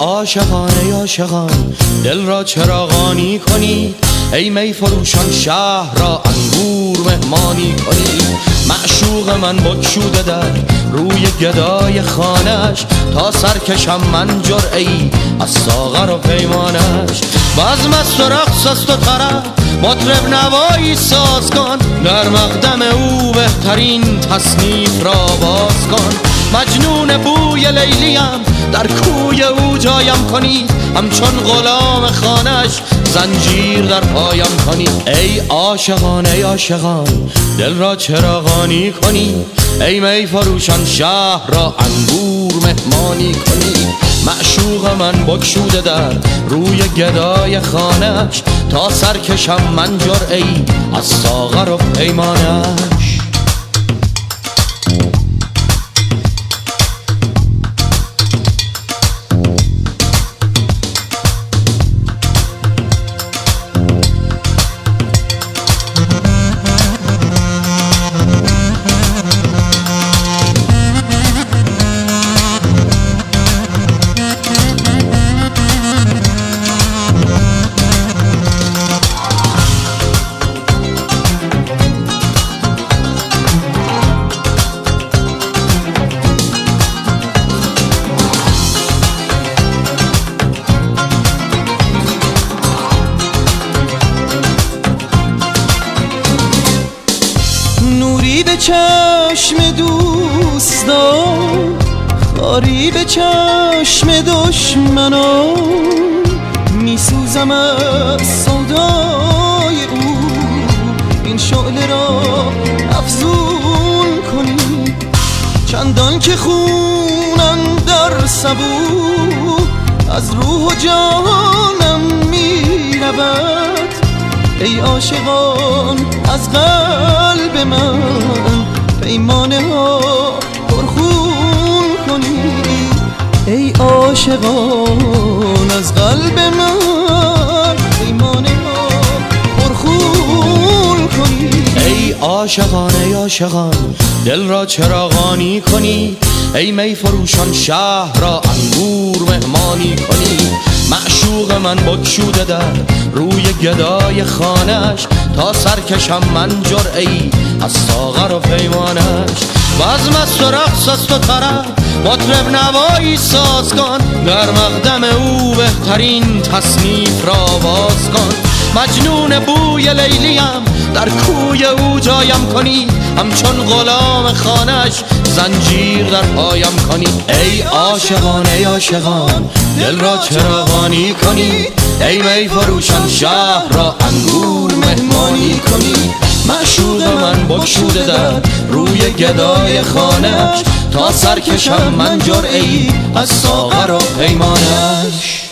ای عاشقان دل را چراغانی کنید ای می فروشان شهر را انگور مهمانی کنید معشوق من بکشوده در روی گدای خانش تا سرکشم من جرعی از ساغر و پیمانش بزم است و رقص است و طرف مطرب نوایی ساز کن. در مقدم او بهترین تصنیف را باز کن. مجنون بوی لیلیم در کوی او جایم کنید همچون غلام خانش زنجیر در پایم کنید ای عاشقان ای عاشقان دل را چراغانی کنید ای می فروشان شهر را انگور مهمانی کنید معشوق من بکشوده در روی گدای خانش تا سرکشم من ای از ساغر و پیمانش چشم دوستان خاری به چشم دشمنان. میسوزم از سودای او این شعله را افزون کنی. چندان که خونم در سبو از روح و جانم می‌رود. ای عاشقان از قلب من پیمانه ها پرخون کنید ای عاشقان از قلب من پیمانه ها پرخون کنید ای عاشقان ای عاشقان دل را چراغانی کنی. ای می فروشان شهر را انگور مهمانی کنی. من بکشوده در روی گدای خانش تا سرکشم من جرعی از ساغر و پیمانش و رقص است و طرف مطرب نوایی ساز کن در مقدم او بهترین تصنیف را باز کن. مجنون بوی لیلیم در کوی او جایم کنی همچون غلام خانش زنجیر در پایم کنی. ای عاشقان ای عاشقان دل را چراغانی کنی. ای می فروشان شهر را انگور مهمانی کنی. معشوق من بکشوده در روی گدای خانش تا سرکشم من جرعی از ساغر و پیمانش